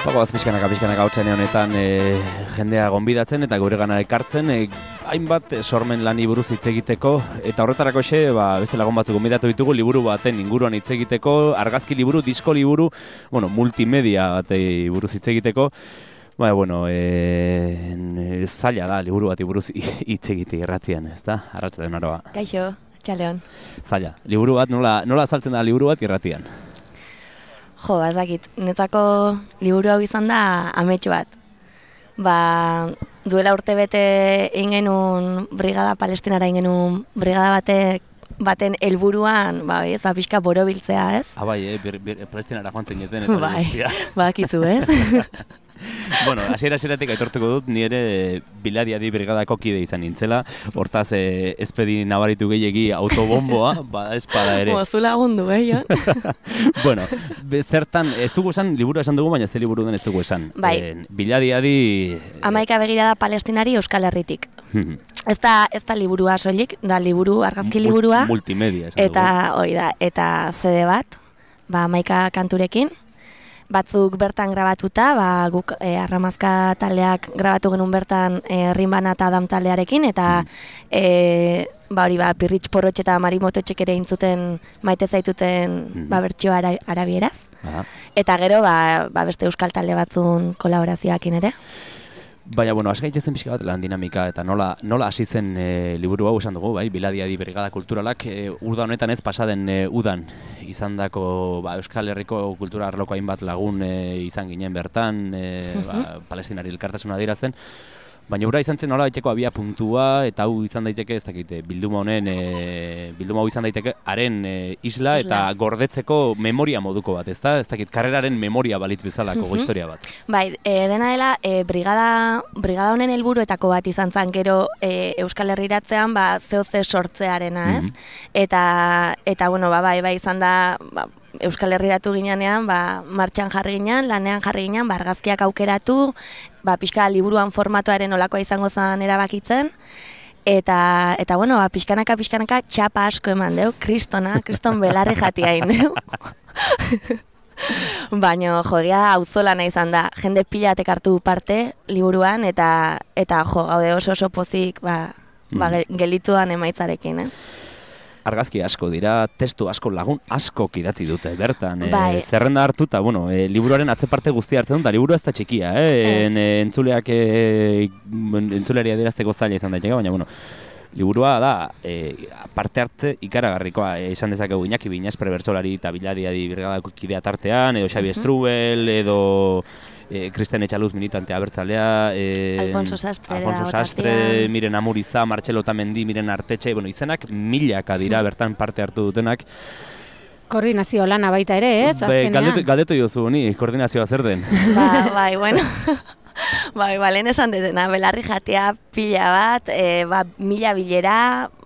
Bagoaz pixkanaka pixkanaka hau honetan e, jendea gonbidatzen eta gure gana ekartzen e, hainbat sormen lani buruz hitz egiteko eta horretarako xe, ba, beste lagun batzuk gonbidatu ditugu liburu baten inguruan hitz egiteko argazki liburu, disko liburu, bueno, multimedia batei buruz hitz egiteko Ba, bueno, e, zaila da liburu bat buruz hitz egite irratian, ez da? Arratxa den aroa. Kaixo, txaleon. Zaila, liburu bat, nola, nola azaltzen da liburu bat irratian? Jo, bazakit, netako liburu hau izan da ametxo bat. Ba, duela urte bete egin genuen brigada palestinara egin genuen brigada batek baten helburuan, ba, ez, ba, pixka borobiltzea, ez? Ah, bai, eh, palestinara joan zen jeten, eta bai, bakizu, ez? bueno, hasiera hasieratik aitortuko dut, ni ere Biladia di brigadako kide izan nintzela. Hortaz eh espedi nabaritu gehiegi autobomboa, ba espada ere. Mozu lagundu, eh, bueno, zertan ez dugu esan liburu esan dugu, baina ze liburu den ez dugu esan. Bai. Eh, Biladia di Amaika begirada palestinari Euskal Herritik. Ez da, ez da liburua soilik, da liburu, argazki liburua. Multimedia, esan Eta, oi da, eta CD bat, ba, amaika kanturekin batzuk bertan grabatuta, ba, guk e, arramazka taldeak grabatu genuen bertan e, rinbana eta adam taldearekin, eta e, ba, hori ba, pirritx porrotxe eta marimototxek ere intzuten maite zaituten mm ba, bertxoa ara, arabieraz. Eta gero, ba, ba, beste euskal talde batzun kolaborazioakin ere. Baina, bueno, hasi gaitzen pixka bat lan dinamika eta nola, nola hasi zen e, liburu hau esan dugu, bai, Biladia di Brigada Kulturalak, e, urda honetan ez pasaden e, udan. Izan dako ba, Euskal Herriko kultura arloko hainbat lagun e, izan ginen bertan, e, ba, palestinari elkartasuna dira zen, Baina ura izan zen nola baiteko abia puntua eta hau izan daiteke ez dakite bilduma honen e, bilduma hau izan daiteke haren e, isla, eta gordetzeko memoria moduko bat, ezta? Ez dakit karreraren memoria balitz bezalako uh historia bat. Bai, e, dena dela e, brigada, brigada honen helburuetako bat izan zen gero e, Euskal Herriratzean ba zeoze sortzearena, ez? Eta eta bueno, ba bai, bai izan da ba, Euskal Herriratu ginean, ba, martxan jarri ginean, lanean jarri ginean, ba, argazkiak aukeratu, ba, pixka liburuan formatuaren olakoa izango zen erabakitzen, eta, eta bueno, ba, pixkanaka, pixkanaka, txapa asko eman deu, kristona, kriston belarri jati deu. Baina, jo, egia auzolan izan da, jende pilatek hartu parte liburuan, eta, eta jo, gaude oso oso pozik, ba, ba, mm. gelituan emaitzarekin, eh? Argazki asko dira, testu asko lagun asko idatzi dute bertan. Eh, bai. E, zerrenda hartuta, bueno, e, liburuaren atzeparte guztia hartzen da liburu ez da txikia, eh? En, entzuleak e, entzuleria dirazteko zaila izan daiteke, baina, bueno, liburua da e, parte hartze ikaragarrikoa e, izan dezakegu Iñaki Binaz prebertsolari eta biladia di birgadako kidea tartean edo Xabi Estrubel edo e, Kristen Etxaluz militantea bertzalea e, Alfonso Sastre, Alfonso Sastre Miren Amuriza, Martxelo Tamendi, Miren Artetxe bueno, izenak milaka dira bertan parte hartu dutenak Koordinazio lana baita ere, ez? Be, galdetu, galdetu jozu, ni, koordinazioa zer den? Ba, bai, bueno. bai, ba, lehen esan detena, belarri jatea pila bat, e, ba, mila bilera,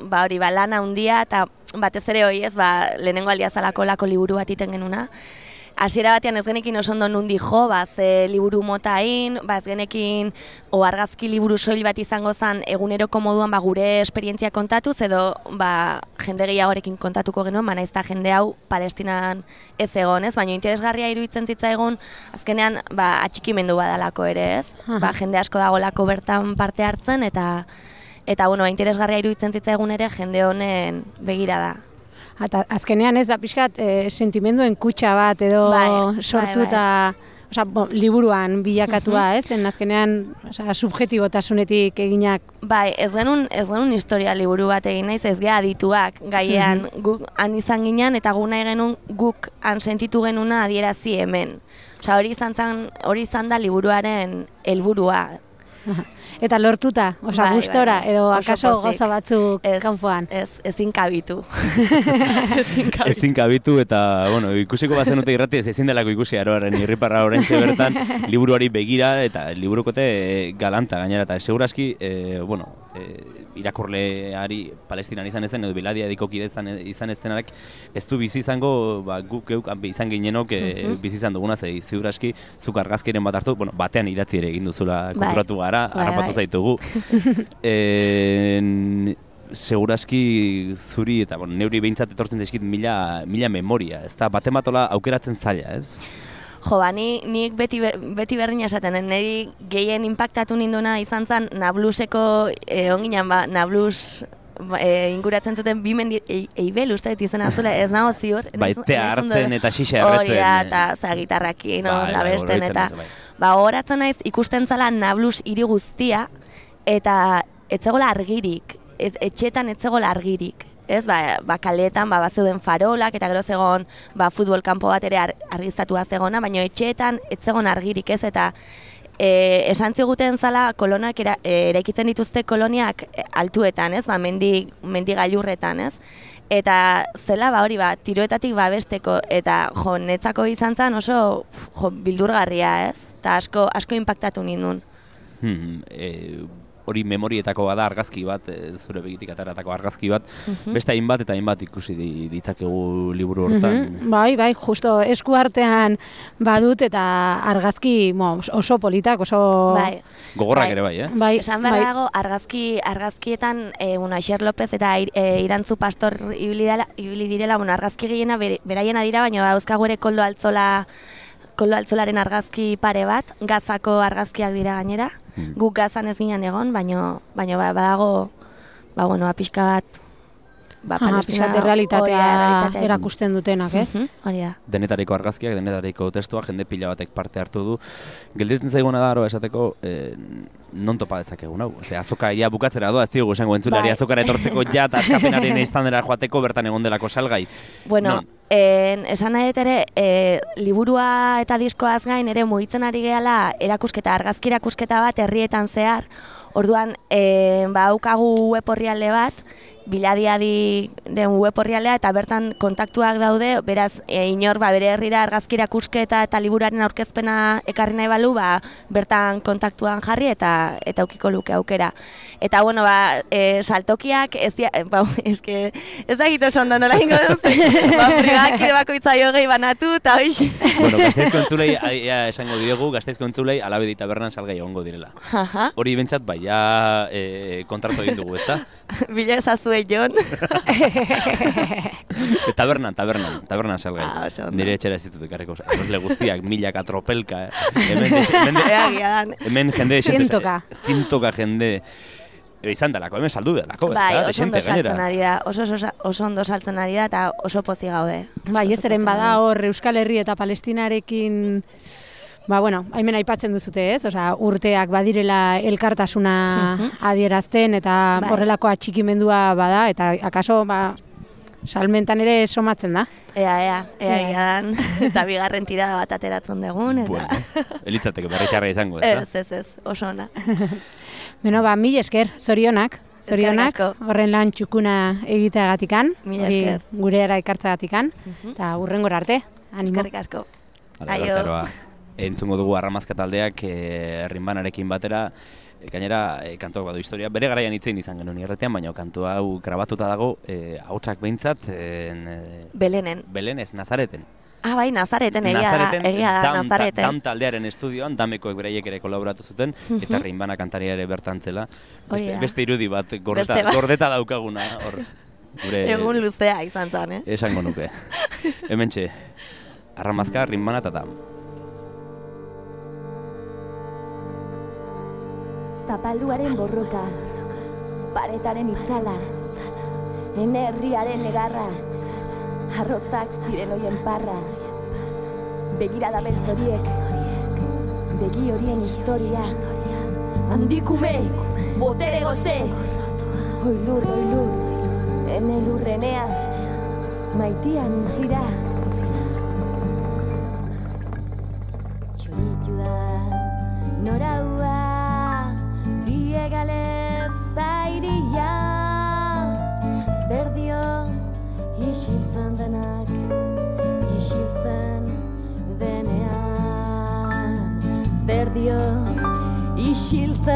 ba, hori, ba, lana handia eta batez ere hori ez, ba, lehenengo aldiazalako lako liburu bat iten genuna hasiera batean ez genekin oso ondo nundi jo, ba, ze liburu motain, ba, ez genekin o argazki liburu soil bat izango zen eguneroko moduan ba, gure esperientzia kontatu, edo ba, jende gehiagorekin kontatuko genuen, ba, naiz jende hau palestinan ez egon, ez? Baina interesgarria iruditzen zitza egun, azkenean ba, atxikimendu badalako ere, ez? Ba, jende asko dagolako bertan parte hartzen, eta eta bueno, ba, interesgarria iruditzen zitza egun ere jende honen begira da. Eta azkenean ez da pixkat e, sentimenduen kutsa bat edo bai, bai sortu eta bai, bai. liburuan bilakatua, ez? En azkenean, oza, subjetibotasunetik eginak. Bai, ez genuen, ez genuen historia liburu bat egin naiz, ez geha adituak gaian guk han izan ginean eta guna genuen guk han sentitu genuna adierazi hemen. Osa, hori izan, hori izan da liburuaren helburua. Eta lortuta, osa bai, gustora bai, edo akaso goza batzuk kanpoan. Ez, ezin kabitu. ezin kabitu eta, bueno, ikusiko bazen dute irrati ez ezin delako ikusi aroaren irriparra horrentxe bertan, liburuari begira eta liburukote eh, galanta gainera eta segurazki, e, bueno, e, irakurleari palestinan izan ezen edo biladia edikoki izan ezenak ez du bizi izango ba, guk geuk izan ginenok uh bizi izan duguna ze ziuraski zuk argazkiren bat hartu bueno, batean idatzi ere egin duzula bai. kontratu gara bai, harrapatu bai. zaitugu en, segurazki zuri eta bueno, neuri behintzat etortzen zaizkit mila, mila memoria ez da baten aukeratzen zaila ez Jo, ba, ni, nik beti, beti berdina esaten, niri gehien impactatu ninduna izan zen Nabluseko, e, onginan ba, Nablus e, inguratzen zuten bi mendi e, eibel uste dut izena zula, ez nago ziur. Baite hartzen eta xixe erretzen. Hori eta za, gitarrakin, no, bai, labesten, bai, eta bai. ba, horatzen naiz ikusten zala Nablus hiri guztia, eta etzegola argirik, ez, etxetan etzegola argirik ez, ba, ba kaletan, ba, bazeuden farolak, eta gero zegon, ba, futbol kanpo bat ere ar, argiztatua zegona, baina etxeetan ez zegon argirik ez, eta e, esan ziguten zala kolonak era, e, eraikitzen dituzte koloniak e, altuetan, ez, ba, mendi, mendi gailurretan, ez, eta zela ba hori ba tiroetatik babesteko eta jo netzako izan zen oso jo bildurgarria, ez? Ta asko asko inpaktatu nindun. Hmm, e, hori memorietako bada argazki bat, e, zure begitik ataratako argazki bat, mhm. beste hainbat eta hainbat ikusi ditzakegu liburu hortan. Mhm. Bai, bai, justo esku artean badut eta argazki mo, oso politak, oso... Bai. Gogorrak bai. ere bai, eh? Bai, Esan behar bai. dago, argazki, argazkietan, e, bueno, Aixer López eta e, Irantzu Pastor ibili direla, bueno, argazki gehiena beraiena dira, baina dauzkagu ere koldo altzola koldo altzolaren argazki pare bat, gazako argazkiak dira gainera. Hmm. Guk gazan ez ginen egon, baina baino ba, badago, ba, bueno, apixka ba, bat, ba, palestina realitatea erakusten dutenak, ez? Mhm, hori da. Denetariko argazkiak, denetariko testuak, jende pila batek parte hartu du. Gelditzen zaiguna da, esateko, eh, non topa dezakegu, hau? Ose, azoka ia bukatzera doa, ez diogu esango entzulari bai. azokara etortzeko ja, eta askapenaren iztandera joateko bertan egon delako salgai. Bueno, en, esan nahi ere, e, liburua eta diskoaz gain ere mugitzen ari gehala erakusketa, argazki erakusketa bat herrietan zehar, orduan, e, ba, aukagu web bat, biladiadi den web horrialea eta bertan kontaktuak daude, beraz e, inor ba, bere herrira argazkira kusketa eta liburaren aurkezpena ekarri nahi balu, ba, bertan kontaktuan jarri eta eta aukiko luke aukera. Eta bueno, ba, e, saltokiak ez dia, ba, eske, ez da gito sonda nola ingo dut, ba, frigak bako itzaio gehi banatu, eta hoiz. Bueno, gazteizko entzulei, ja, esango diegu, gazteizko entzulei, alabe dita bernan salgai egongo direla. Hori bentsat, bai, ja, e, kontratu egin dugu, ezta? Bila esazue, Jon. tabernan, tabernan, tabernan salgai. Ah, Nire etxera ez ditut ekarriko. Erosle guztiak, milak atropelka, eh. Hemen, hemen, hemen jende... Zintoka. Zintoka jende... E, izan dalako, hemen saldu delako, bai, oso ondo saltzen ari da, oso, oso, oso ondo saltzen ari da, eta oso pozi gaude. Bai, ez eren bada hor Euskal Herri eta Palestinarekin Ba, bueno, haimen aipatzen duzute ez, Osa, urteak badirela elkartasuna adierazten eta bai. horrelako atxikimendua bada, eta akaso, ba, salmentan ere somatzen da. Ea, ea, ea, ea, eta bigarren tirada bat ateratzen dugun, eta... Bueno, elitzateke berretxarra izango, ez Ez, ez, ez, oso ona. Beno, ba, mil esker, zorionak, zorionak, horren lan txukuna egiteagatikan, mil esker. gure era ikartzagatikan, eta urren gora arte, animo. Eskerrik asko. Aio entzungo dugu arramazka taldeak e, errinbanarekin batera, e, gainera e, kantuak badu historia, bere garaian itzen izan genuen irretean, baina kantu hau grabatuta dago, e, hautsak behintzat, e, Belenen. Belenez, Nazareten. Ah, bai, Nazareten, egia da, egia da, Nazareten. Dam taldearen estudioan, damekoek beraiek ere kolaboratu zuten, eta rinbana kantaria ere bertantzela. Beste, beste irudi bat, gordeta, gordeta daukaguna, hor. Gure, Egun luzea izan zen, eh? Esango nuke. Hemen txe, arramazka, rinbana eta dam. Zapalduaren borroka, paretaren itzala, enerriaren egarra, arrotzak ziren oien parra, begirada beltzoriek, begi horien historia, handikume, botere goze, oilur, oilur, ene lurrenea, maitian zira.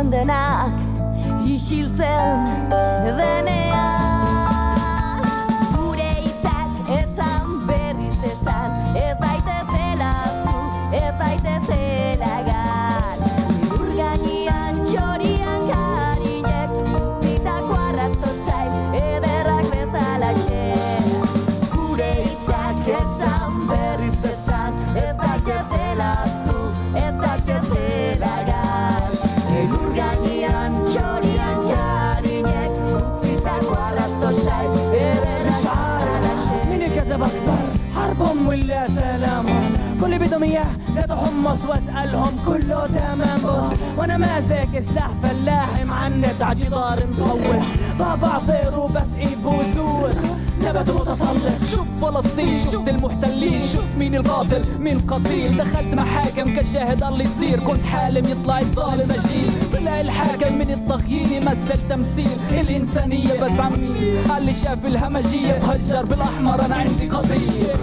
Gândenak isiltzen denean زاد حمص وأسألهم كله تمام بص. وأنا ماسك سلاح فلاحي معنت عالجدار مصور. بابا طير وبسقي بذور نبت متسلط شفت فلسطين شفت المحتلين شفت مين القاتل مين القتيل. دخلت محاكم كشاهد اللي يصير. كنت حالم يطلع الظالم سجين طلع الحاكم من التغيير يمثل تمثيل. الإنسانية بس عمي اللي شاف الهمجية تهجر بالأحمر أنا عندي قضية.